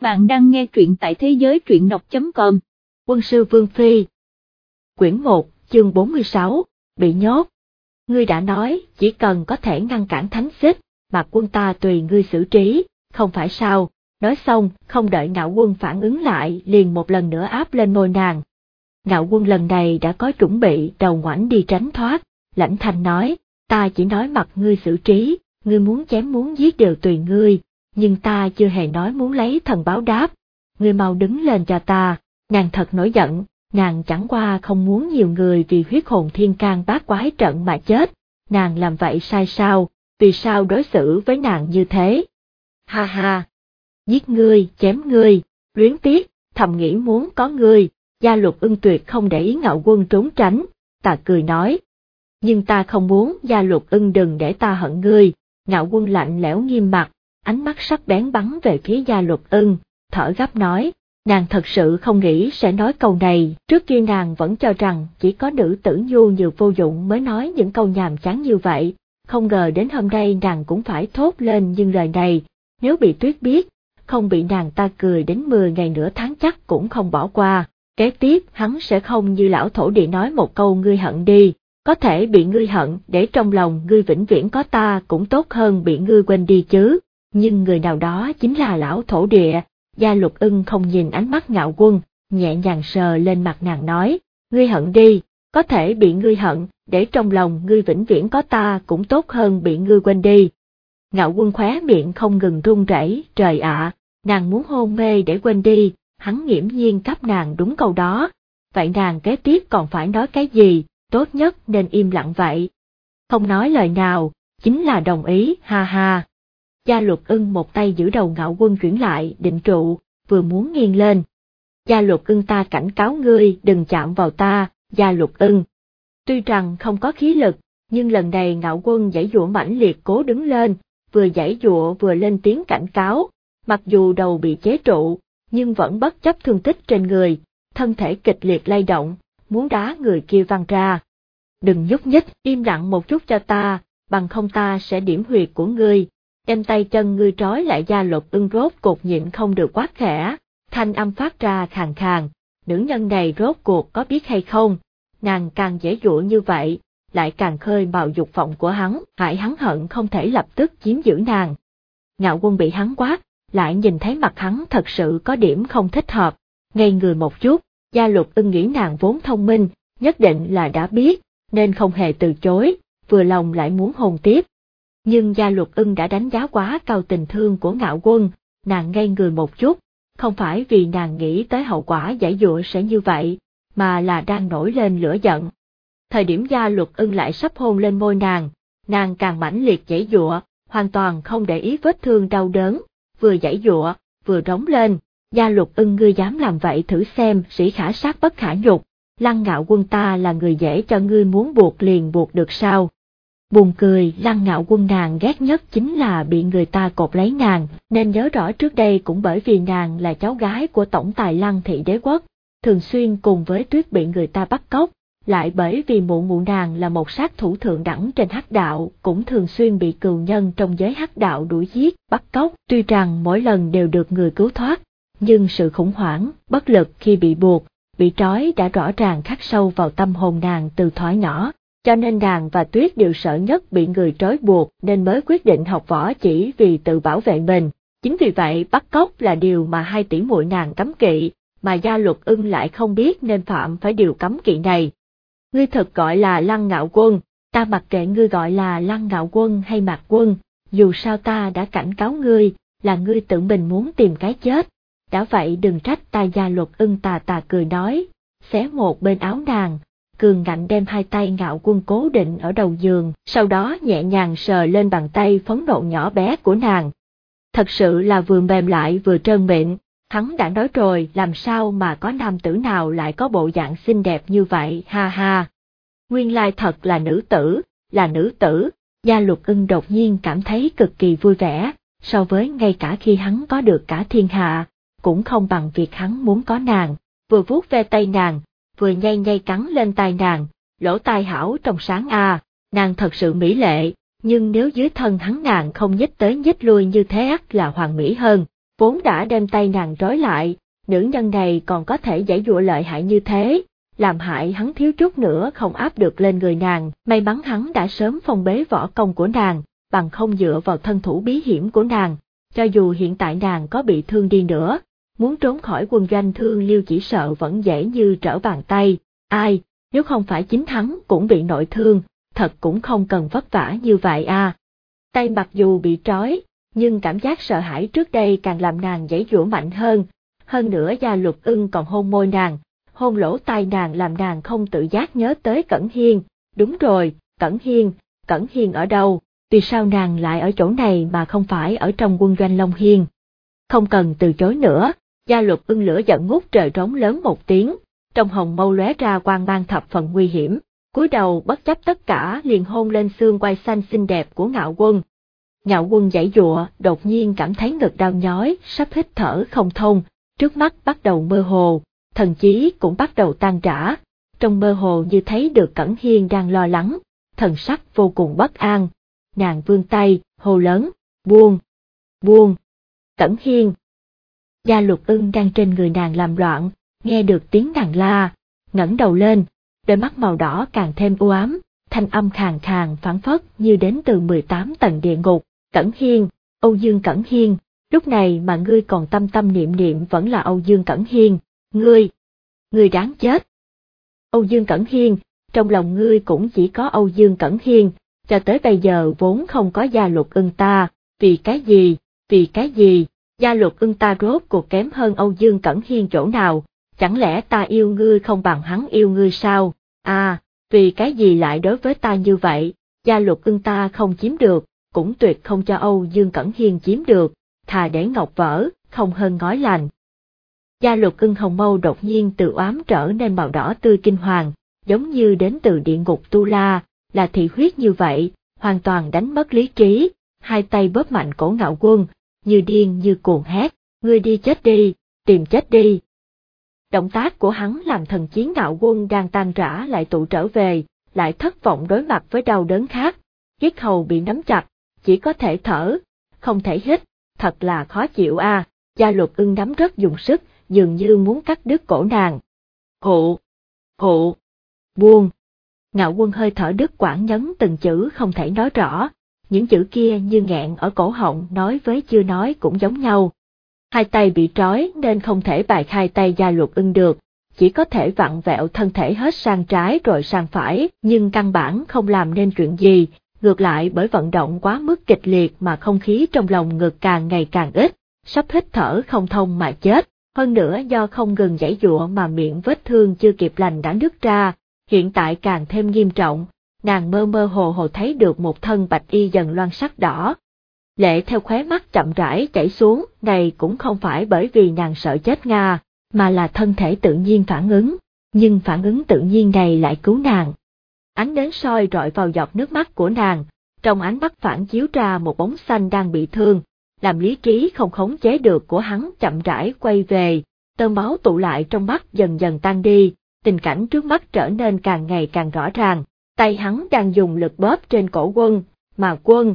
Bạn đang nghe truyện tại thế giới truyện đọc.com. Quân sư Vương Phi Quyển 1, chương 46, bị nhốt. Ngươi đã nói, chỉ cần có thể ngăn cản thánh xích, mà quân ta tùy ngươi xử trí, không phải sao, nói xong, không đợi ngạo quân phản ứng lại, liền một lần nữa áp lên môi nàng. Ngạo quân lần này đã có chuẩn bị đầu ngoảnh đi tránh thoát, lãnh Thành nói, ta chỉ nói mặt ngươi xử trí, ngươi muốn chém muốn giết đều tùy ngươi, nhưng ta chưa hề nói muốn lấy thần báo đáp, ngươi mau đứng lên cho ta, nàng thật nổi giận, nàng chẳng qua không muốn nhiều người vì huyết hồn thiên can bát quái trận mà chết, nàng làm vậy sai sao, vì sao đối xử với nàng như thế? Ha ha! Giết ngươi, chém ngươi, luyến tiếc, thầm nghĩ muốn có ngươi, gia luật ưng tuyệt không để ý ngạo quân trốn tránh, ta cười nói. Nhưng ta không muốn gia luật ưng đừng để ta hận ngươi, ngạo quân lạnh lẽo nghiêm mặt, ánh mắt sắc bén bắn về phía gia luật ưng, thở gấp nói, nàng thật sự không nghĩ sẽ nói câu này, trước kia nàng vẫn cho rằng chỉ có nữ tử nhu nhược vô dụng mới nói những câu nhàm chán như vậy, không ngờ đến hôm nay nàng cũng phải thốt lên những lời này, nếu bị tuyết biết, không bị nàng ta cười đến 10 ngày nửa tháng chắc cũng không bỏ qua, kế tiếp hắn sẽ không như lão thổ địa nói một câu ngươi hận đi, có thể bị ngươi hận để trong lòng ngươi vĩnh viễn có ta cũng tốt hơn bị ngươi quên đi chứ nhưng người nào đó chính là lão thổ địa, gia lục ưng không nhìn ánh mắt ngạo quân, nhẹ nhàng sờ lên mặt nàng nói, ngươi hận đi, có thể bị ngươi hận, để trong lòng ngươi vĩnh viễn có ta cũng tốt hơn bị ngươi quên đi. Ngạo quân khóe miệng không ngừng run rẩy, trời ạ, nàng muốn hôn mê để quên đi, hắn nghiễm nhiên cấp nàng đúng câu đó, vậy nàng kế tiếp còn phải nói cái gì, tốt nhất nên im lặng vậy. Không nói lời nào, chính là đồng ý, ha ha. Gia luật ưng một tay giữ đầu ngạo quân chuyển lại, định trụ, vừa muốn nghiêng lên. Gia luật ưng ta cảnh cáo ngươi đừng chạm vào ta, gia luật ưng. Tuy rằng không có khí lực, nhưng lần này ngạo quân giải dụa mãnh liệt cố đứng lên, vừa giải dụa vừa lên tiếng cảnh cáo, mặc dù đầu bị chế trụ, nhưng vẫn bất chấp thương tích trên người, thân thể kịch liệt lay động, muốn đá người kia văng ra. Đừng nhúc nhích, im lặng một chút cho ta, bằng không ta sẽ điểm huyệt của ngươi, đem tay chân ngươi trói lại gia lục ưng rốt cột nhịn không được quát khẽ, thanh âm phát ra khàn khàn, nữ nhân này rốt cuộc có biết hay không, nàng càng dễ dụa như vậy, lại càng khơi bào dục vọng của hắn, hại hắn hận không thể lập tức chiếm giữ nàng. Ngạo quân bị hắn quát, lại nhìn thấy mặt hắn thật sự có điểm không thích hợp, ngây người một chút, gia lục ưng nghĩ nàng vốn thông minh, nhất định là đã biết, nên không hề từ chối, vừa lòng lại muốn hôn tiếp, nhưng gia luật ưng đã đánh giá quá cao tình thương của ngạo quân, nàng ngây người một chút, không phải vì nàng nghĩ tới hậu quả giải dụa sẽ như vậy, mà là đang nổi lên lửa giận. Thời điểm gia luật ưng lại sắp hôn lên môi nàng, nàng càng mãnh liệt giải dụa, hoàn toàn không để ý vết thương đau đớn, vừa giải dụa, vừa rống lên, gia luật ưng ngươi dám làm vậy thử xem sĩ khả sát bất khả nhục, lăng ngạo quân ta là người dễ cho ngươi muốn buộc liền buộc được sao, Buồn cười, lăng ngạo quân nàng ghét nhất chính là bị người ta cột lấy nàng, nên nhớ rõ trước đây cũng bởi vì nàng là cháu gái của tổng tài lăng thị đế quốc, thường xuyên cùng với tuyết bị người ta bắt cóc, lại bởi vì mụ mụ nàng là một sát thủ thượng đẳng trên hắc đạo, cũng thường xuyên bị cừu nhân trong giới hắc đạo đuổi giết, bắt cóc, tuy rằng mỗi lần đều được người cứu thoát, nhưng sự khủng hoảng, bất lực khi bị buộc, bị trói đã rõ ràng khắc sâu vào tâm hồn nàng từ thoái nhỏ, cho nên nàng và Tuyết đều sợ nhất bị người trói buộc nên mới quyết định học võ chỉ vì tự bảo vệ mình. Chính vì vậy bắt cóc là điều mà hai tỷ muội nàng cấm kỵ, mà gia luật ưng lại không biết nên phạm phải điều cấm kỵ này. Ngươi thật gọi là lăng ngạo quân, ta mặc kệ ngươi gọi là lăng ngạo quân hay mạc quân, dù sao ta đã cảnh cáo ngươi, là ngươi tự mình muốn tìm cái chết. Đã vậy đừng trách ta gia luật ưng tà tà cười nói, xé một bên áo nàng, cường ngạnh đem hai tay ngạo quân cố định ở đầu giường, sau đó nhẹ nhàng sờ lên bàn tay phấn nộ nhỏ bé của nàng. Thật sự là vừa mềm lại vừa trơn mịn, hắn đã nói rồi làm sao mà có nam tử nào lại có bộ dạng xinh đẹp như vậy, ha ha. Nguyên lai thật là nữ tử, là nữ tử, gia Lục ưng đột nhiên cảm thấy cực kỳ vui vẻ, so với ngay cả khi hắn có được cả thiên hạ, cũng không bằng việc hắn muốn có nàng, vừa vuốt ve tay nàng, vừa nhay nhay cắn lên tai nàng, lỗ tai hảo trong sáng a, nàng thật sự mỹ lệ, nhưng nếu dưới thân hắn nàng không nhích tới nhích lui như thế ắt là hoàng mỹ hơn, vốn đã đem tay nàng trói lại, nữ nhân này còn có thể giải dụa lợi hại như thế, làm hại hắn thiếu chút nữa không áp được lên người nàng, may mắn hắn đã sớm phong bế võ công của nàng, bằng không dựa vào thân thủ bí hiểm của nàng, cho dù hiện tại nàng có bị thương đi nữa, muốn trốn khỏi quân doanh thương liêu chỉ sợ vẫn dễ như trở bàn tay, ai, nếu không phải chính thắng cũng bị nội thương, thật cũng không cần vất vả như vậy à. Tay mặc dù bị trói, nhưng cảm giác sợ hãi trước đây càng làm nàng dãy dũa mạnh hơn, hơn nữa gia luật ưng còn hôn môi nàng, hôn lỗ tai nàng làm nàng không tự giác nhớ tới Cẩn Hiên, đúng rồi, Cẩn Hiên, Cẩn Hiên ở đâu, vì sao nàng lại ở chỗ này mà không phải ở trong quân doanh Long Hiên. Không cần từ chối nữa, gia luật ưng lửa giận ngút trời trống lớn một tiếng, trong hồng mâu lóe ra quang mang thập phần nguy hiểm, cúi đầu bất chấp tất cả liền hôn lên xương quai xanh xinh đẹp của ngạo quân. Ngạo quân giải dụa, đột nhiên cảm thấy ngực đau nhói, sắp hít thở không thông, trước mắt bắt đầu mơ hồ, thần chí cũng bắt đầu tan rã, trong mơ hồ như thấy được Cẩn Hiên đang lo lắng, thần sắc vô cùng bất an. Nàng vươn tay, hồ lớn, buông, buông, Cẩn Hiên. Gia lục ưng đang trên người nàng làm loạn, nghe được tiếng nàng la, ngẩng đầu lên, đôi mắt màu đỏ càng thêm u ám, thanh âm khàn khàn phản phất như đến từ 18 tầng địa ngục, Cẩn Hiên, Âu Dương Cẩn Hiên, lúc này mà ngươi còn tâm tâm niệm niệm vẫn là Âu Dương Cẩn Hiên, ngươi, ngươi đáng chết. Âu Dương Cẩn Hiên, trong lòng ngươi cũng chỉ có Âu Dương Cẩn Hiên, cho tới bây giờ vốn không có gia luật ưng ta, vì cái gì, vì cái gì, gia luật ưng ta rốt cuộc kém hơn Âu Dương Cẩn Hiên chỗ nào, chẳng lẽ ta yêu ngươi không bằng hắn yêu ngươi sao, à, vì cái gì lại đối với ta như vậy, gia luật ưng ta không chiếm được, cũng tuyệt không cho Âu Dương Cẩn Hiên chiếm được, thà để ngọc vỡ, không hơn ngói lành. Gia luật ưng hồng mâu đột nhiên từ oám trở nên màu đỏ tươi kinh hoàng, giống như đến từ địa ngục Tu La, là thị huyết như vậy, hoàn toàn đánh mất lý trí, hai tay bóp mạnh cổ ngạo quân, như điên như cuồng hét, ngươi đi chết đi, tìm chết đi. Động tác của hắn làm thần chiến ngạo quân đang tan rã lại tụ trở về, lại thất vọng đối mặt với đau đớn khác, Giết hầu bị nắm chặt, chỉ có thể thở, không thể hít, thật là khó chịu a. gia luật ưng nắm rất dùng sức, dường như muốn cắt đứt cổ nàng. Hụ, hụ, buông. Ngạo quân hơi thở đứt quãng nhấn từng chữ không thể nói rõ, những chữ kia như nghẹn ở cổ họng nói với chưa nói cũng giống nhau. Hai tay bị trói nên không thể bài khai tay gia luật ưng được, chỉ có thể vặn vẹo thân thể hết sang trái rồi sang phải, nhưng căn bản không làm nên chuyện gì, ngược lại bởi vận động quá mức kịch liệt mà không khí trong lòng ngực càng ngày càng ít, sắp hít thở không thông mà chết, hơn nữa do không ngừng giải dụa mà miệng vết thương chưa kịp lành đã nứt ra, hiện tại càng thêm nghiêm trọng, nàng mơ mơ hồ hồ thấy được một thân bạch y dần loan sắc đỏ. Lệ theo khóe mắt chậm rãi chảy xuống, này cũng không phải bởi vì nàng sợ chết Nga, mà là thân thể tự nhiên phản ứng, nhưng phản ứng tự nhiên này lại cứu nàng, ánh nến soi rọi vào giọt nước mắt của nàng, trong ánh mắt phản chiếu ra một bóng xanh đang bị thương, làm lý trí không khống chế được của hắn chậm rãi quay về, tơ máu tụ lại trong mắt dần dần tan đi, tình cảnh trước mắt trở nên càng ngày càng rõ ràng, tay hắn đang dùng lực bóp trên cổ quân, mà quân,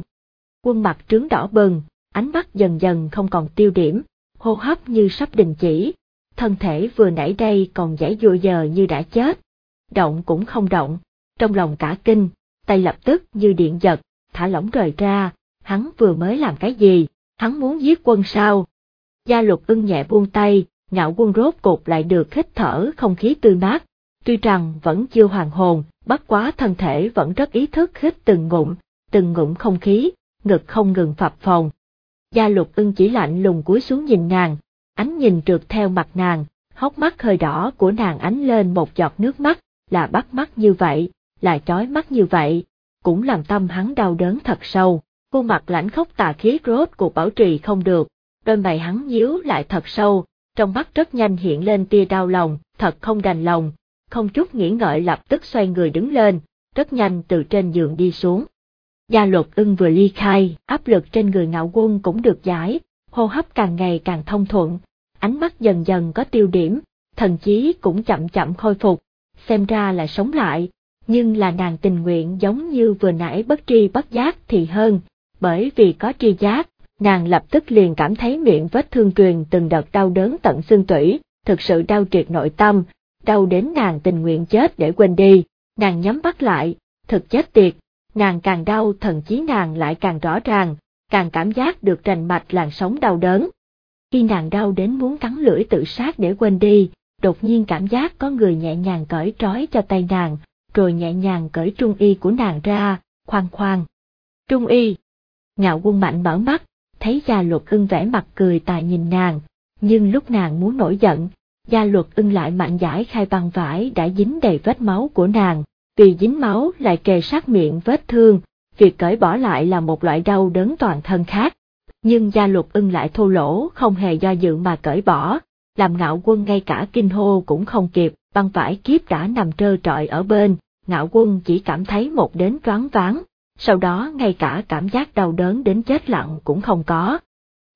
quân mặt trướng đỏ bừng, ánh mắt dần dần không còn tiêu điểm, hô hấp như sắp đình chỉ, thân thể vừa nãy đây còn giải dụa giờ như đã chết, động cũng không động, trong lòng cả kinh, tay lập tức như điện giật, thả lỏng rời ra, hắn vừa mới làm cái gì, hắn muốn giết quân sao? Gia Lục ưng nhẹ buông tay, ngạo quân rốt cục lại được hít thở không khí tươi mát, tuy rằng vẫn chưa hoàn hồn, bất quá thân thể vẫn rất ý thức hít từng ngụm, từng ngụm không khí, ngực không ngừng phập phồng. Gia lục ưng chỉ lạnh lùng cúi xuống nhìn nàng, ánh nhìn trượt theo mặt nàng, hốc mắt hơi đỏ của nàng ánh lên một giọt nước mắt, là bắt mắt như vậy, là chói mắt như vậy, cũng làm tâm hắn đau đớn thật sâu, khuôn mặt lãnh khóc tà khí rốt cuộc bảo trì không được, đôi mày hắn nhíu lại thật sâu, trong mắt rất nhanh hiện lên tia đau lòng, thật không đành lòng, không chút nghĩ ngợi lập tức xoay người đứng lên, rất nhanh từ trên giường đi xuống. Gia luật ưng vừa ly khai, áp lực trên người ngạo quân cũng được giải, hô hấp càng ngày càng thông thuận, ánh mắt dần dần có tiêu điểm, thần chí cũng chậm chậm khôi phục, xem ra là sống lại, nhưng là nàng tình nguyện giống như vừa nãy bất tri bất giác thì hơn, bởi vì có tri giác, nàng lập tức liền cảm thấy miệng vết thương truyền từng đợt đau đớn tận xương tủy, thực sự đau triệt nội tâm, đau đến nàng tình nguyện chết để quên đi, nàng nhắm mắt lại, thực chết tiệt, nàng càng đau thần chí nàng lại càng rõ ràng, càng cảm giác được rành mạch làn sóng đau đớn. Khi nàng đau đến muốn cắn lưỡi tự sát để quên đi, đột nhiên cảm giác có người nhẹ nhàng cởi trói cho tay nàng, rồi nhẹ nhàng cởi trung y của nàng ra, khoan khoan. Trung y! Ngạo quân mạnh mở mắt, thấy gia luật ưng vẻ mặt cười tà nhìn nàng, nhưng lúc nàng muốn nổi giận, gia luật ưng lại mạnh giải khai băng vải đã dính đầy vết máu của nàng, vì dính máu lại kề sát miệng vết thương, việc cởi bỏ lại là một loại đau đớn toàn thân khác. Nhưng gia luật ưng lại thô lỗ không hề do dự mà cởi bỏ, làm ngạo quân ngay cả kinh hô cũng không kịp, băng vải kiếp đã nằm trơ trọi ở bên, ngạo quân chỉ cảm thấy một đến choáng váng, sau đó ngay cả cảm giác đau đớn đến chết lặng cũng không có.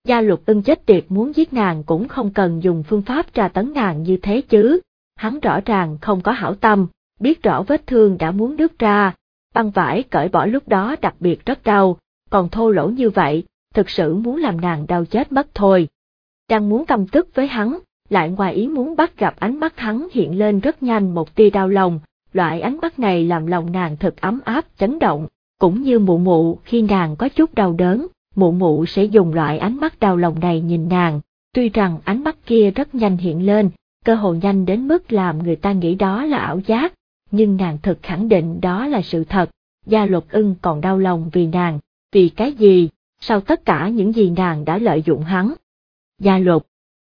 Gia Lục ưng chết tiệt muốn giết nàng cũng không cần dùng phương pháp tra tấn nàng như thế chứ, hắn rõ ràng không có hảo tâm, biết rõ vết thương đã muốn đứt ra, băng vải cởi bỏ lúc đó đặc biệt rất đau, còn thô lỗ như vậy, thực sự muốn làm nàng đau chết mất thôi. Đang muốn căm tức với hắn, lại ngoài ý muốn bắt gặp ánh mắt hắn hiện lên rất nhanh một tia đau lòng, loại ánh mắt này làm lòng nàng thật ấm áp chấn động, cũng như mụ mụ khi nàng có chút đau đớn, mụ mụ sẽ dùng loại ánh mắt đau lòng này nhìn nàng, tuy rằng ánh mắt kia rất nhanh hiện lên, cơ hồ nhanh đến mức làm người ta nghĩ đó là ảo giác, nhưng nàng thực khẳng định đó là sự thật, gia luật ưng còn đau lòng vì nàng, vì cái gì, sau tất cả những gì nàng đã lợi dụng hắn. Gia luật,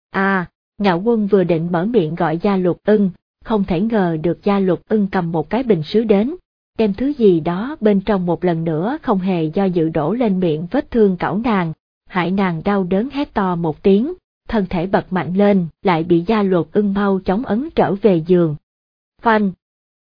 à, ngạo quân vừa định mở miệng gọi gia luật ưng, không thể ngờ được gia luật ưng cầm một cái bình sứ đến, đem thứ gì đó bên trong một lần nữa không hề do dự đổ lên miệng vết thương cẩu nàng, hại nàng đau đớn hét to một tiếng, thân thể bật mạnh lên, lại bị gia luật ưng mau chóng ấn trở về giường. Phanh!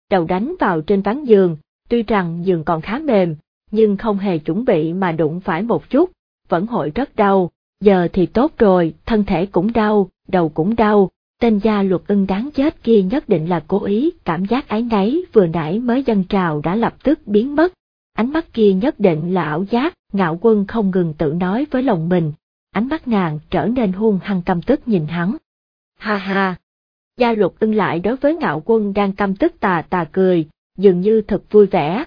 Đầu đánh vào trên ván giường, tuy rằng giường còn khá mềm, nhưng không hề chuẩn bị mà đụng phải một chút, vẫn hội rất đau, giờ thì tốt rồi, thân thể cũng đau, đầu cũng đau, tên gia luật ưng đáng chết kia nhất định là cố ý, cảm giác ái náy vừa nãy mới dâng trào đã lập tức biến mất. Ánh mắt kia nhất định là ảo giác, ngạo quân không ngừng tự nói với lòng mình, ánh mắt nàng trở nên hung hăng căm tức nhìn hắn. Ha ha! Gia luật ưng lại đối với ngạo quân đang căm tức tà tà cười, dường như thật vui vẻ.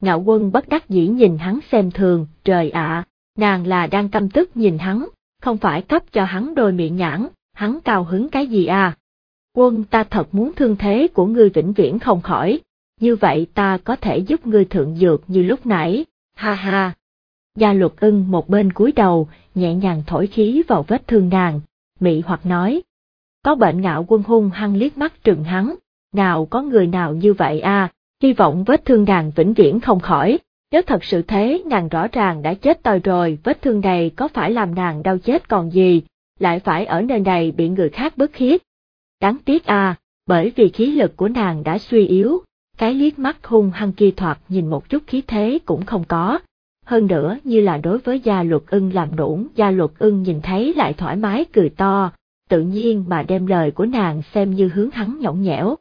Ngạo quân bất đắc dĩ nhìn hắn xem thường, trời ạ, nàng là đang căm tức nhìn hắn, không phải cấp cho hắn đôi miệng nhãn, hắn cao hứng cái gì à? Quân ta thật muốn thương thế của ngươi vĩnh viễn không khỏi, như vậy ta có thể giúp ngươi thượng dược như lúc nãy, ha ha. Gia luật ưng một bên cúi đầu, nhẹ nhàng thổi khí vào vết thương nàng, mị hoặc nói. Có bệnh ngạo quân hung hăng liếc mắt trừng hắn, nào có người nào như vậy à, hy vọng vết thương nàng vĩnh viễn không khỏi, nếu thật sự thế nàng rõ ràng đã chết tòi rồi, vết thương này có phải làm nàng đau chết còn gì, lại phải ở nơi này bị người khác bức hiếp. Đáng tiếc à, bởi vì khí lực của nàng đã suy yếu, cái liếc mắt hung hăng kia thoạt nhìn một chút khí thế cũng không có. Hơn nữa như là đối với gia luật ưng làm nũng, gia luật ưng nhìn thấy lại thoải mái cười to, tự nhiên mà đem lời của nàng xem như hướng hắn nhõng nhẽo.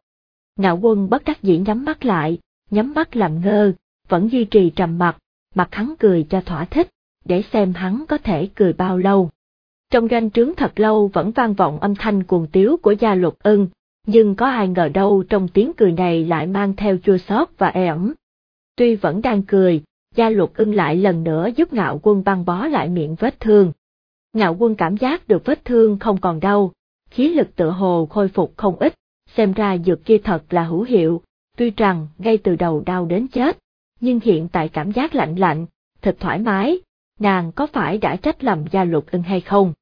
Ngạo quân bất đắc dĩ nhắm mắt lại, nhắm mắt làm ngơ, vẫn duy trì trầm mặt, mặt hắn cười cho thỏa thích, để xem hắn có thể cười bao lâu. Trong doanh trướng thật lâu vẫn vang vọng âm thanh cuồng tiếu của gia luật ưng, nhưng có ai ngờ đâu trong tiếng cười này lại mang theo chua xót và e ẩm. Tuy vẫn đang cười, gia luật ưng lại lần nữa giúp ngạo quân băng bó lại miệng vết thương. Ngạo quân cảm giác được vết thương không còn đau, khí lực tựa hồ khôi phục không ít, xem ra dược kia thật là hữu hiệu, tuy rằng ngay từ đầu đau đến chết, nhưng hiện tại cảm giác lạnh lạnh, thật thoải mái, nàng có phải đã trách lầm gia luật ưng hay không?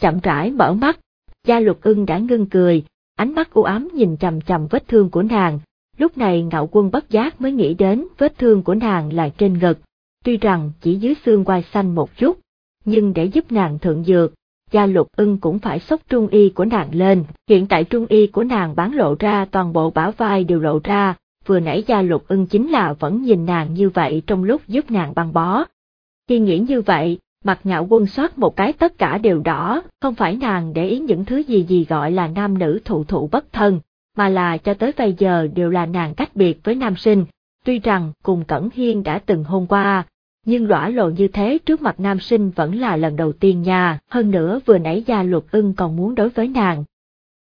Chậm rãi mở mắt, gia luật ưng đã ngưng cười, ánh mắt u ám nhìn chằm chằm vết thương của nàng, lúc này ngạo quân bất giác mới nghĩ đến vết thương của nàng là trên ngực, tuy rằng chỉ dưới xương quai xanh một chút, nhưng để giúp nàng thượng dược, gia luật ưng cũng phải sốc trung y của nàng lên, hiện tại trung y của nàng bán lộ ra toàn bộ bả vai đều lộ ra, vừa nãy gia luật ưng chính là vẫn nhìn nàng như vậy trong lúc giúp nàng băng bó. Khi nghĩ như vậy, mặt ngạo quân soát một cái tất cả đều đỏ, không phải nàng để ý những thứ gì gì gọi là nam nữ thụ thụ bất thân, mà là cho tới bây giờ đều là nàng cách biệt với nam sinh, tuy rằng cùng Cẩn Hiên đã từng hôn qua, nhưng lõa lộ như thế trước mặt nam sinh vẫn là lần đầu tiên nha, hơn nữa vừa nãy gia luật ưng còn muốn đối với nàng.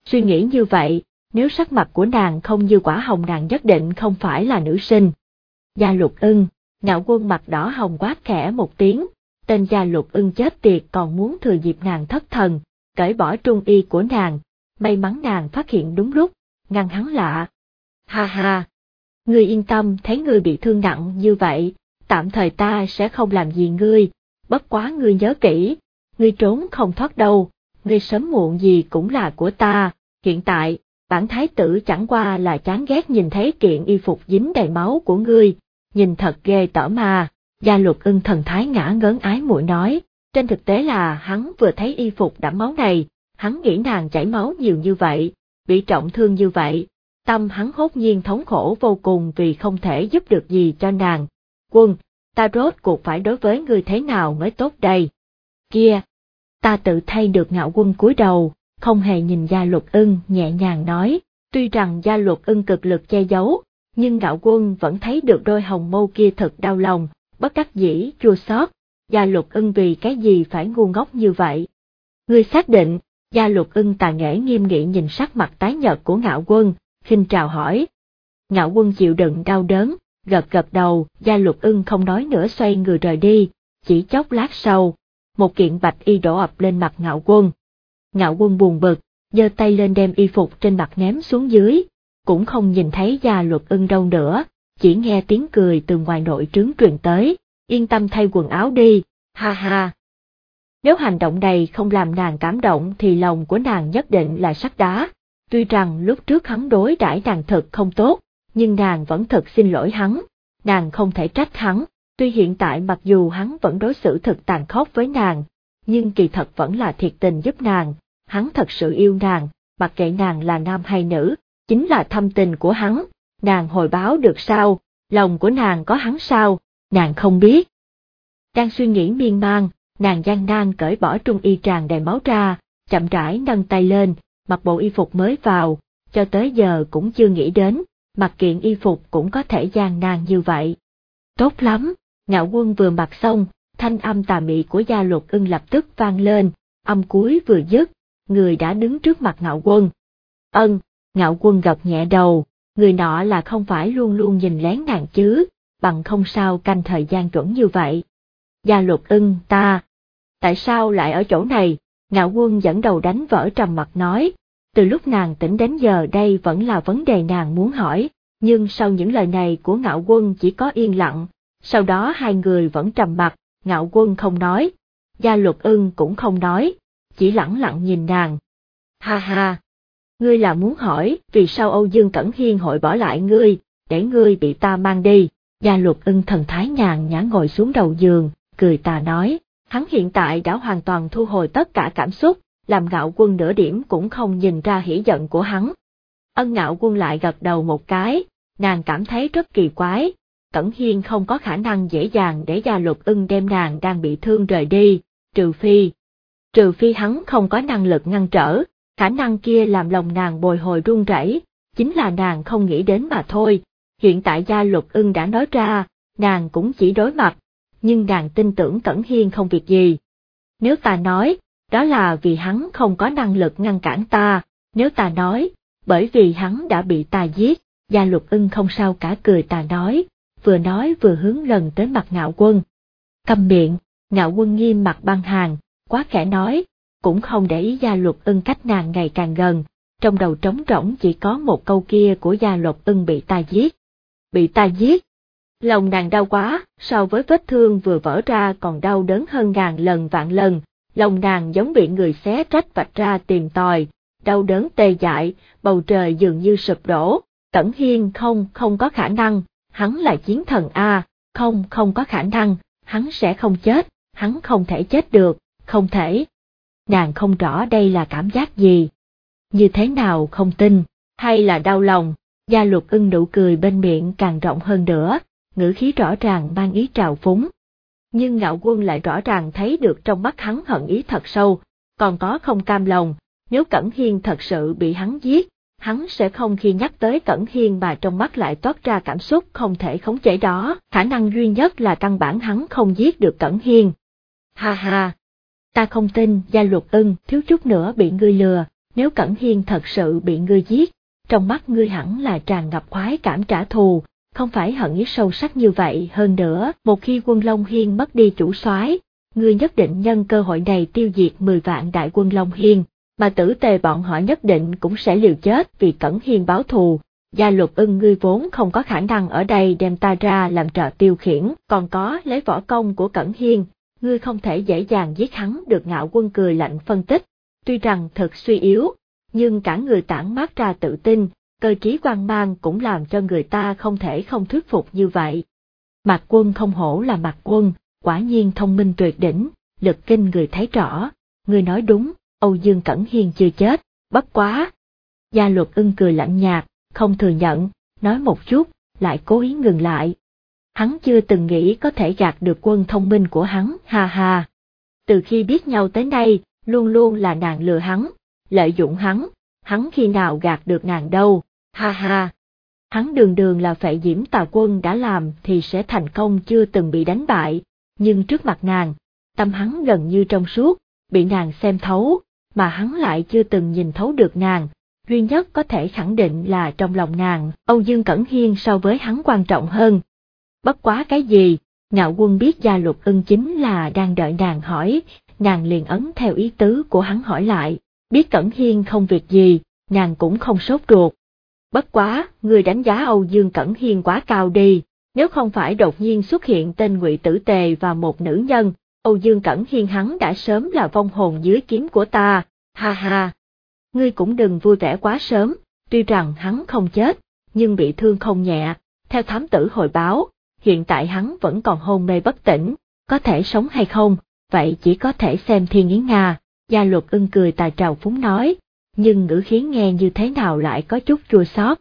Suy nghĩ như vậy, nếu sắc mặt của nàng không như quả hồng nàng nhất định không phải là nữ sinh. Gia luật ưng, ngạo quân mặt đỏ hồng quát khẽ một tiếng, tên gia lục ưng chết tiệt còn muốn thừa dịp nàng thất thần, cởi bỏ trung y của nàng, may mắn nàng phát hiện đúng lúc, ngăn hắn lạ. Ha ha! Ngươi yên tâm thấy ngươi bị thương nặng như vậy, tạm thời ta sẽ không làm gì ngươi, bất quá ngươi nhớ kỹ, ngươi trốn không thoát đâu, ngươi sớm muộn gì cũng là của ta, hiện tại, bản thái tử chẳng qua là chán ghét nhìn thấy kiện y phục dính đầy máu của ngươi, nhìn thật ghê tởm mà, gia luật ưng thần thái ngã ngớn ái mũi nói, trên thực tế là hắn vừa thấy y phục đẫm máu này, hắn nghĩ nàng chảy máu nhiều như vậy, bị trọng thương như vậy, tâm hắn hốt nhiên thống khổ vô cùng vì không thể giúp được gì cho nàng. Quân, ta rốt cuộc phải đối với người thế nào mới tốt đây? Kia, ta tự thay được ngạo quân cúi đầu, không hề nhìn gia luật ưng nhẹ nhàng nói, tuy rằng gia luật ưng cực lực che giấu, nhưng ngạo quân vẫn thấy được đôi hồng mâu kia thật đau lòng, bất đắc dĩ, chua xót. gia lục ưng vì cái gì phải ngu ngốc như vậy. Ngươi xác định, gia lục ưng tà nghệ nghiêm nghị nhìn sắc mặt tái nhợt của ngạo quân, khinh trào hỏi. Ngạo quân chịu đựng đau đớn, gật gật đầu, gia lục ưng không nói nữa xoay người rời đi, chỉ chốc lát sau, một kiện bạch y đổ ập lên mặt ngạo quân. Ngạo quân buồn bực, giơ tay lên đem y phục trên mặt ném xuống dưới, cũng không nhìn thấy gia luật ưng đâu nữa, chỉ nghe tiếng cười từ ngoài nội trướng truyền tới, yên tâm thay quần áo đi, ha ha. Nếu hành động này không làm nàng cảm động thì lòng của nàng nhất định là sắt đá, tuy rằng lúc trước hắn đối đãi nàng thật không tốt, nhưng nàng vẫn thật xin lỗi hắn, nàng không thể trách hắn, tuy hiện tại mặc dù hắn vẫn đối xử thật tàn khốc với nàng, nhưng kỳ thật vẫn là thiệt tình giúp nàng, hắn thật sự yêu nàng, mặc kệ nàng là nam hay nữ, chính là thâm tình của hắn, nàng hồi báo được sao, lòng của nàng có hắn sao, nàng không biết. Đang suy nghĩ miên man, nàng gian nan cởi bỏ trung y tràn đầy máu ra, chậm rãi nâng tay lên, mặc bộ y phục mới vào, cho tới giờ cũng chưa nghĩ đến, mặc kiện y phục cũng có thể gian nan như vậy. Tốt lắm, ngạo quân vừa mặc xong, thanh âm tà mị của gia luật ưng lập tức vang lên, âm cuối vừa dứt, người đã đứng trước mặt ngạo quân. Ân, ngạo quân gật nhẹ đầu, người nọ là không phải luôn luôn nhìn lén nàng chứ, bằng không sao canh thời gian chuẩn như vậy. Gia luật ưng ta, tại sao lại ở chỗ này? Ngạo quân dẫn đầu đánh vỡ trầm mặt nói, từ lúc nàng tỉnh đến giờ đây vẫn là vấn đề nàng muốn hỏi, nhưng sau những lời này của ngạo quân chỉ có yên lặng, sau đó hai người vẫn trầm mặt, ngạo quân không nói, gia luật ưng cũng không nói, chỉ lẳng lặng nhìn nàng. Ha ha! Ngươi là muốn hỏi vì sao Âu Dương Cẩn Hiên hội bỏ lại ngươi, để ngươi bị ta mang đi, gia luật ưng thần thái nhàn nhã ngồi xuống đầu giường, cười tà nói, hắn hiện tại đã hoàn toàn thu hồi tất cả cảm xúc, làm ngạo quân nửa điểm cũng không nhìn ra hỉ giận của hắn. Ân ngạo quân lại gật đầu một cái, nàng cảm thấy rất kỳ quái, Cẩn Hiên không có khả năng dễ dàng để gia luật ưng đem nàng đang bị thương rời đi, trừ phi. Trừ phi hắn không có năng lực ngăn trở, khả năng kia làm lòng nàng bồi hồi run rẩy, chính là nàng không nghĩ đến mà thôi. Hiện tại gia luật ưng đã nói ra, nàng cũng chỉ đối mặt, nhưng nàng tin tưởng Cẩn Hiên không việc gì. Nếu ta nói, đó là vì hắn không có năng lực ngăn cản ta, nếu ta nói, bởi vì hắn đã bị ta giết, gia luật ưng không sao cả cười ta nói, vừa nói vừa hướng lần tới mặt ngạo quân. Cầm miệng, ngạo quân nghiêm mặt băng hàng, quá khẽ nói, cũng không để ý gia luật ưng cách nàng ngày càng gần, trong đầu trống rỗng chỉ có một câu kia của gia luật ưng bị ta giết. Bị ta giết. Lòng nàng đau quá, so với vết thương vừa vỡ ra còn đau đớn hơn ngàn lần vạn lần, lòng nàng giống bị người xé rách vạch ra tìm tòi, đau đớn tê dại, bầu trời dường như sụp đổ, Cẩn Hiên không, không có khả năng, hắn là chiến thần A, không, không có khả năng, hắn sẽ không chết, hắn không thể chết được, không thể. Nàng không rõ đây là cảm giác gì. Như thế nào không tin, hay là đau lòng, gia luật ưng nụ cười bên miệng càng rộng hơn nữa, ngữ khí rõ ràng mang ý trào phúng. Nhưng ngạo quân lại rõ ràng thấy được trong mắt hắn hận ý thật sâu, còn có không cam lòng, nếu Cẩn Hiên thật sự bị hắn giết, hắn sẽ không khi nhắc tới Cẩn Hiên mà trong mắt lại toát ra cảm xúc không thể khống chế đó, khả năng duy nhất là căn bản hắn không giết được Cẩn Hiên. Ha ha! Ta không tin gia luật ưng thiếu chút nữa bị ngươi lừa, nếu Cẩn Hiên thật sự bị ngươi giết, trong mắt ngươi hẳn là tràn ngập khoái cảm trả thù, không phải hận ý sâu sắc như vậy hơn nữa, một khi quân Long Hiên mất đi chủ soái, ngươi nhất định nhân cơ hội này tiêu diệt 10 vạn đại quân Long Hiên, mà tử tề bọn họ nhất định cũng sẽ liều chết vì Cẩn Hiên báo thù. Gia luật ưng ngươi vốn không có khả năng ở đây đem ta ra làm trò tiêu khiển, còn có lấy võ công của Cẩn Hiên, ngươi không thể dễ dàng giết hắn được ngạo quân cười lạnh phân tích, tuy rằng thật suy yếu, nhưng cả người tản mát ra tự tin, cơ trí quan mang cũng làm cho người ta không thể không thuyết phục như vậy. Mạc quân không hổ là mạc quân, quả nhiên thông minh tuyệt đỉnh, lực kinh người thấy rõ, người nói đúng, Âu Dương Cẩn Hiên chưa chết, bất quá. Gia luật ưng cười lạnh nhạt, không thừa nhận, nói một chút, lại cố ý ngừng lại. Hắn chưa từng nghĩ có thể gạt được quân thông minh của hắn, ha ha. Từ khi biết nhau tới nay, luôn luôn là nàng lừa hắn, lợi dụng hắn, hắn khi nào gạt được nàng đâu, ha ha. Hắn đường đường là phệ diễm tà quân đã làm thì sẽ thành công chưa từng bị đánh bại, nhưng trước mặt nàng, tâm hắn gần như trong suốt, bị nàng xem thấu, mà hắn lại chưa từng nhìn thấu được nàng, duy nhất có thể khẳng định là trong lòng nàng, Âu Dương Cẩn Hiên so với hắn quan trọng hơn. Bất quá cái gì, ngạo quân biết gia luật ưng chính là đang đợi nàng hỏi, nàng liền ấn theo ý tứ của hắn hỏi lại, biết Cẩn Hiên không việc gì, nàng cũng không sốt ruột. Bất quá, người đánh giá Âu Dương Cẩn Hiên quá cao đi, nếu không phải đột nhiên xuất hiện tên ngụy Tử Tề và một nữ nhân, Âu Dương Cẩn Hiên hắn đã sớm là vong hồn dưới kiếm của ta, ha ha. Ngươi cũng đừng vui vẻ quá sớm, tuy rằng hắn không chết, nhưng bị thương không nhẹ, theo thám tử hồi báo, hiện tại hắn vẫn còn hôn mê bất tỉnh, có thể sống hay không, vậy chỉ có thể xem thiên ý Nga, gia luật ưng cười tài trào phúng nói, nhưng ngữ khí nghe như thế nào lại có chút chua xót.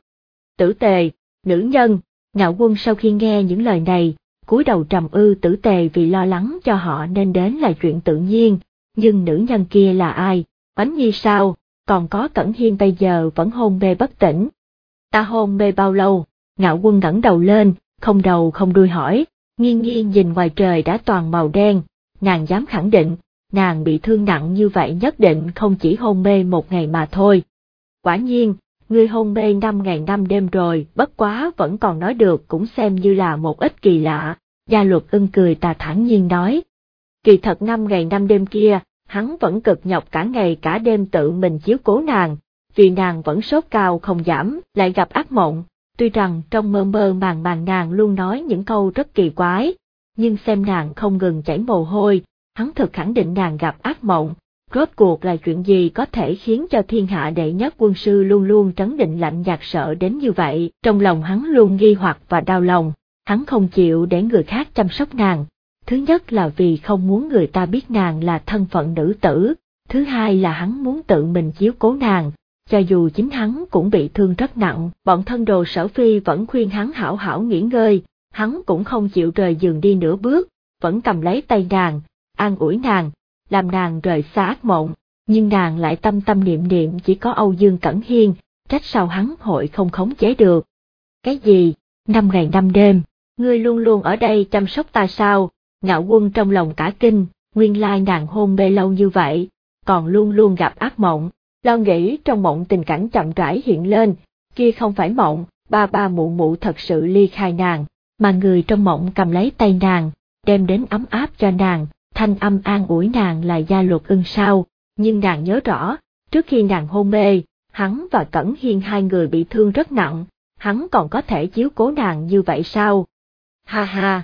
Tử tề, nữ nhân, ngạo quân sau khi nghe những lời này, cúi đầu trầm ư tử tề vì lo lắng cho họ nên đến là chuyện tự nhiên, nhưng nữ nhân kia là ai, bánh nhi sao, còn có Cẩn Hiên bây giờ vẫn hôn mê bất tỉnh. Ta hôn mê bao lâu, ngạo quân ngẩng đầu lên, không đầu không đuôi hỏi, nghiêng nghiêng nhìn ngoài trời đã toàn màu đen, nàng dám khẳng định, nàng bị thương nặng như vậy nhất định không chỉ hôn mê một ngày mà thôi. Quả nhiên, ngươi hôn mê năm ngày năm đêm rồi, bất quá vẫn còn nói được cũng xem như là một ít kỳ lạ, gia luật ưng cười tà thản nhiên nói. Kỳ thật năm ngày năm đêm kia, hắn vẫn cực nhọc cả ngày cả đêm tự mình chiếu cố nàng, vì nàng vẫn sốt cao không giảm, lại gặp ác mộng, tuy rằng trong mơ mơ màng màng nàng luôn nói những câu rất kỳ quái, nhưng xem nàng không ngừng chảy mồ hôi, hắn thực khẳng định nàng gặp ác mộng, rốt cuộc là chuyện gì có thể khiến cho thiên hạ đệ nhất quân sư luôn luôn trấn định lạnh nhạt sợ đến như vậy, trong lòng hắn luôn nghi hoặc và đau lòng, hắn không chịu để người khác chăm sóc nàng. Thứ nhất là vì không muốn người ta biết nàng là thân phận nữ tử, thứ hai là hắn muốn tự mình chiếu cố nàng, cho dù chính hắn cũng bị thương rất nặng, bọn thân đồ sở phi vẫn khuyên hắn hảo hảo nghỉ ngơi, hắn cũng không chịu rời giường đi nửa bước, vẫn cầm lấy tay nàng, an ủi nàng, làm nàng rời xa ác mộng, nhưng nàng lại tâm tâm niệm niệm chỉ có Âu Dương Cẩn Hiên, trách sao hắn hội không khống chế được. Cái gì, năm ngày năm đêm, ngươi luôn luôn ở đây chăm sóc ta sao, ngạo quân trong lòng cả kinh, nguyên lai nàng hôn mê lâu như vậy, còn luôn luôn gặp ác mộng, lo nghĩ trong mộng tình cảnh chậm rãi hiện lên, kia không phải mộng, ba ba mụ mụ thật sự ly khai nàng, mà người trong mộng cầm lấy tay nàng, đem đến ấm áp cho nàng, thanh âm an ủi nàng là gia luật ưng sao, nhưng nàng nhớ rõ, trước khi nàng hôn mê, hắn và Cẩn Hiên hai người bị thương rất nặng, hắn còn có thể chiếu cố nàng như vậy sao? Ha ha!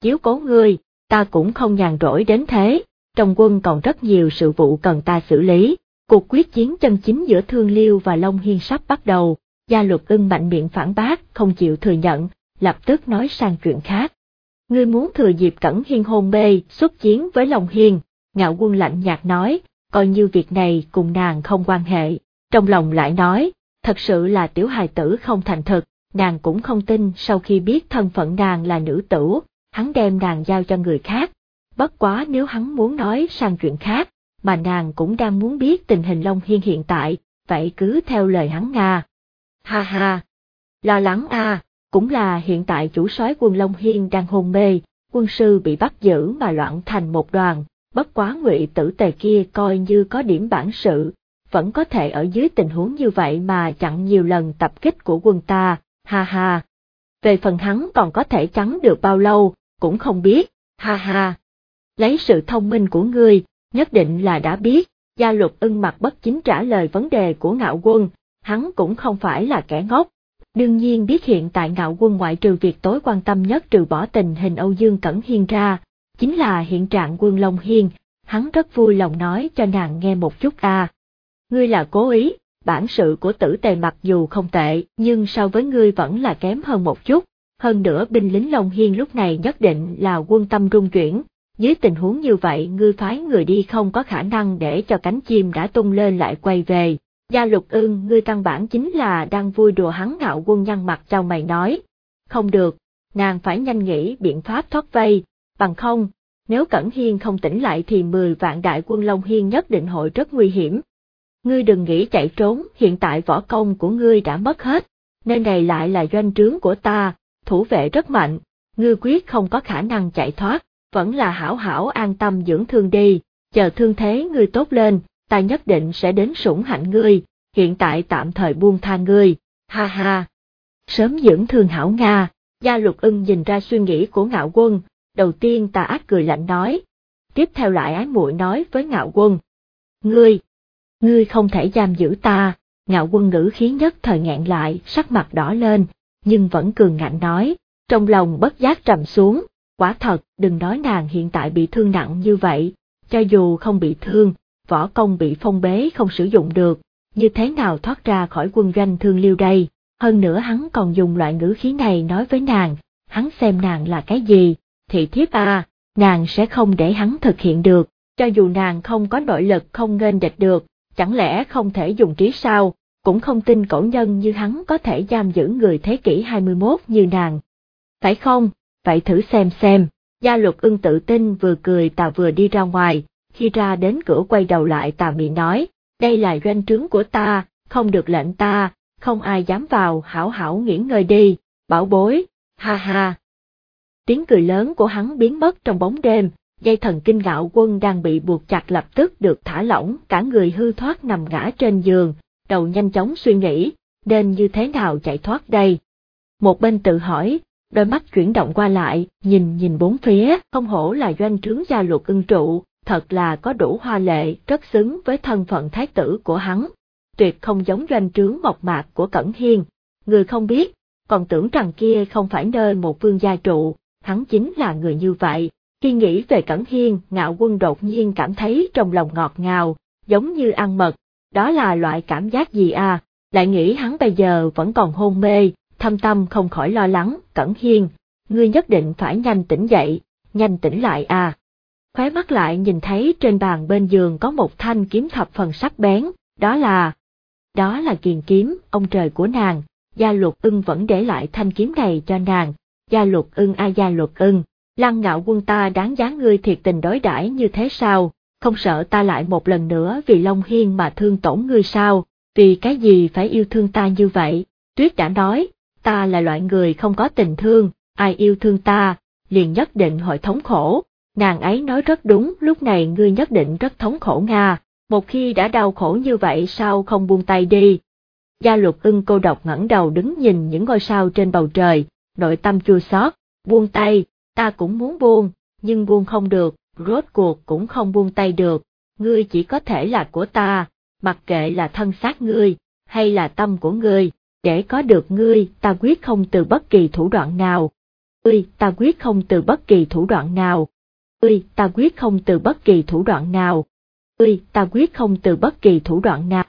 Chiếu cố ngươi, ta cũng không nhàn rỗi đến thế, trong quân còn rất nhiều sự vụ cần ta xử lý, cuộc quyết chiến chân chính giữa Thương Liêu và Long Hiên sắp bắt đầu, gia luật ưng mạnh miệng phản bác, không chịu thừa nhận, lập tức nói sang chuyện khác. Ngươi muốn thừa dịp Cẩn Hiên hôn mê, xuất chiến với Long Hiên, ngạo quân lạnh nhạt nói, coi như việc này cùng nàng không quan hệ, trong lòng lại nói, thật sự là tiểu hài tử không thành thực, nàng cũng không tin sau khi biết thân phận nàng là nữ tử, hắn đem nàng giao cho người khác. Bất quá nếu hắn muốn nói sang chuyện khác, mà nàng cũng đang muốn biết tình hình Long Hiên hiện tại, vậy cứ theo lời hắn Nga. Ha ha! Lo lắng à? cũng là hiện tại chủ soái quân Long Hiên đang hôn mê, quân sư bị bắt giữ mà loạn thành một đoàn, bất quá ngụy tử tề kia coi như có điểm bản sự, vẫn có thể ở dưới tình huống như vậy mà chặn nhiều lần tập kích của quân ta, ha ha. Về phần hắn còn có thể chắn được bao lâu, cũng không biết, ha ha. Lấy sự thông minh của ngươi, nhất định là đã biết, gia luật ưng mặt bất chính trả lời vấn đề của ngạo quân, hắn cũng không phải là kẻ ngốc. Đương nhiên biết hiện tại ngạo quân ngoại trừ việc tối quan tâm nhất trừ bỏ tình hình Âu Dương Cẩn Hiên ra, chính là hiện trạng quân Long Hiên, hắn rất vui lòng nói cho nàng nghe một chút à. Ngươi là cố ý, bản sự của tử tề mặc dù không tệ, nhưng so với ngươi vẫn là kém hơn một chút, hơn nữa binh lính Long Hiên lúc này nhất định là quân tâm rung chuyển, dưới tình huống như vậy ngươi phái người đi không có khả năng để cho cánh chim đã tung lên lại quay về. Gia lục ưng ngươi căn bản chính là đang vui đùa hắn ngạo quân nhăn mặt cho mày nói. Không được, nàng phải nhanh nghĩ biện pháp thoát vây, bằng không, nếu Cẩn Hiên không tỉnh lại thì 10 vạn đại quân Long Hiên nhất định hội rất nguy hiểm. Ngươi đừng nghĩ chạy trốn, hiện tại võ công của ngươi đã mất hết, nên này lại là doanh trướng của ta, thủ vệ rất mạnh, ngươi quyết không có khả năng chạy thoát, vẫn là hảo hảo an tâm dưỡng thương đi, chờ thương thế ngươi tốt lên, ta nhất định sẽ đến sủng hạnh ngươi, hiện tại tạm thời buông tha ngươi, ha ha. Sớm dưỡng thương hảo Nga, gia lục ưng nhìn ra suy nghĩ của ngạo quân, đầu tiên ta ác cười lạnh nói, tiếp theo lại ái muội nói với ngạo quân. Ngươi, ngươi không thể giam giữ ta, ngạo quân ngữ khí nhất thời ngẹn lại, sắc mặt đỏ lên, nhưng vẫn cường ngạnh nói, trong lòng bất giác trầm xuống, quả thật, đừng nói nàng hiện tại bị thương nặng như vậy, cho dù không bị thương, võ công bị phong bế không sử dụng được, như thế nào thoát ra khỏi quân doanh thương liêu đây, hơn nữa hắn còn dùng loại ngữ khí này nói với nàng, hắn xem nàng là cái gì, Thị thiếp à, nàng sẽ không để hắn thực hiện được, cho dù nàng không có nội lực không nên địch được, chẳng lẽ không thể dùng trí sao, cũng không tin cổ nhân như hắn có thể giam giữ người thế kỷ 21 như nàng. Phải không, phải thử xem xem, gia luật ưng tự tin vừa cười tà vừa đi ra ngoài, khi ra đến cửa quay đầu lại tà mị nói, đây là doanh trướng của ta, không được lệnh ta, không ai dám vào hảo hảo nghỉ ngơi đi, bảo bối, ha ha. Tiếng cười lớn của hắn biến mất trong bóng đêm, dây thần kinh ngạo quân đang bị buộc chặt lập tức được thả lỏng, cả người hư thoát nằm ngã trên giường, đầu nhanh chóng suy nghĩ, nên như thế nào chạy thoát đây. Một bên tự hỏi, đôi mắt chuyển động qua lại, nhìn nhìn bốn phía, không hổ là doanh trướng gia luật ưng trụ, thật là có đủ hoa lệ, rất xứng với thân phận thái tử của hắn. Tuyệt không giống doanh trướng mộc mạc của Cẩn Hiên, người không biết, còn tưởng rằng kia không phải nơi một vương gia trụ, hắn chính là người như vậy. Khi nghĩ về Cẩn Hiên, ngạo quân đột nhiên cảm thấy trong lòng ngọt ngào, giống như ăn mật, đó là loại cảm giác gì à, lại nghĩ hắn bây giờ vẫn còn hôn mê, thâm tâm không khỏi lo lắng, Cẩn Hiên, ngươi nhất định phải nhanh tỉnh dậy, nhanh tỉnh lại à. Khóe mắt lại nhìn thấy trên bàn bên giường có một thanh kiếm thập phần sắc bén, đó là... Đó là kiền kiếm, ông trời của nàng, gia luật ưng vẫn để lại thanh kiếm này cho nàng, gia luật ưng a gia luật ưng, lăng ngạo quân ta đáng giá ngươi thiệt tình đối đãi như thế sao, không sợ ta lại một lần nữa vì Long Hiên mà thương tổn ngươi sao, vì cái gì phải yêu thương ta như vậy, tuyết đã nói, ta là loại người không có tình thương, ai yêu thương ta, liền nhất định hội thống khổ. Nàng ấy nói rất đúng, lúc này ngươi nhất định rất thống khổ Nga, một khi đã đau khổ như vậy sao không buông tay đi. Gia lục ưng cô độc ngẩng đầu đứng nhìn những ngôi sao trên bầu trời, nội tâm chua xót, buông tay, ta cũng muốn buông, nhưng buông không được, rốt cuộc cũng không buông tay được, ngươi chỉ có thể là của ta, mặc kệ là thân xác ngươi, hay là tâm của ngươi, để có được ngươi, ta quyết không từ bất kỳ thủ đoạn nào. Ngươi, ta quyết không từ bất kỳ thủ đoạn nào. Ngươi, ta quyết không từ bất kỳ thủ đoạn nào. Ngươi, ta quyết không từ bất kỳ thủ đoạn nào.